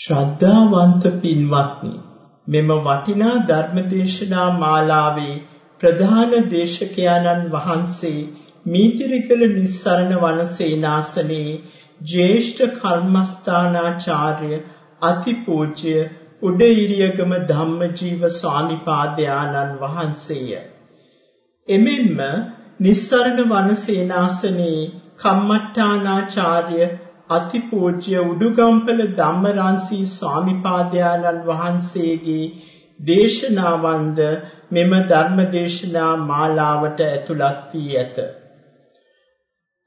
ශ්‍රද්ධාවන්ත පින්වත්නි මෙම වටිනා ධර්මදේශනා මාලාවේ ප්‍රධාන දේශකයාණන් වහන්සේ මීතිරිකල නිස්සරණ වනසේනාසනයේ ජ්‍යෙෂ්ඨ කර්මස්ථානාචාර්ය අතිපූජ්‍ය උඩිරියගම ධම්මජීව ස්වාමිපාදයාණන් වහන්සේය. එමෙන්ම නිස්සරණ වනසේනාසනයේ කම්මට්ටානාචාර්ය අතිපූජ්‍ය උඩුගම්පල ධම්මරන්සී ස්වාමිපාදයාණන් වහන්සේගේ දේශනාවන්ද මෙම ධර්ම දේශනා මාලාවට ඇතුළත් වී ඇත.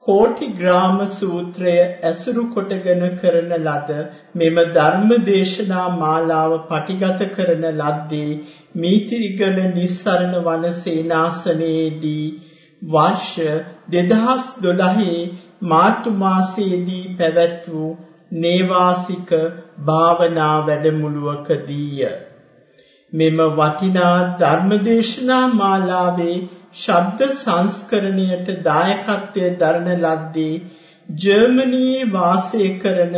කෝටි ග්‍රාම සූත්‍රය ඇසුරු කොටගෙන කරන ලද මෙම ධර්ම දේශනා මාලාව පටිගත කරන ලද්දේ මීතිරිගල නිස්සරණ වන සේනාසනයේදී වර්ෂ 2012 මාර්තු මාසයේදී පැවැත් වූ නේවාසික භාවනා වැඩමුළුවකදීය. මෙම වටිනා ධර්මදේශනා මාලාවේ ශබ්ද සංස්කරණයට දායකත්වයේ දරන ලද්දේ ජර්මනියේ වාසය කරන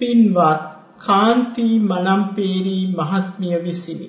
පින්වත් කාන්ති මනම්පේරි මහත්මිය විසිනි.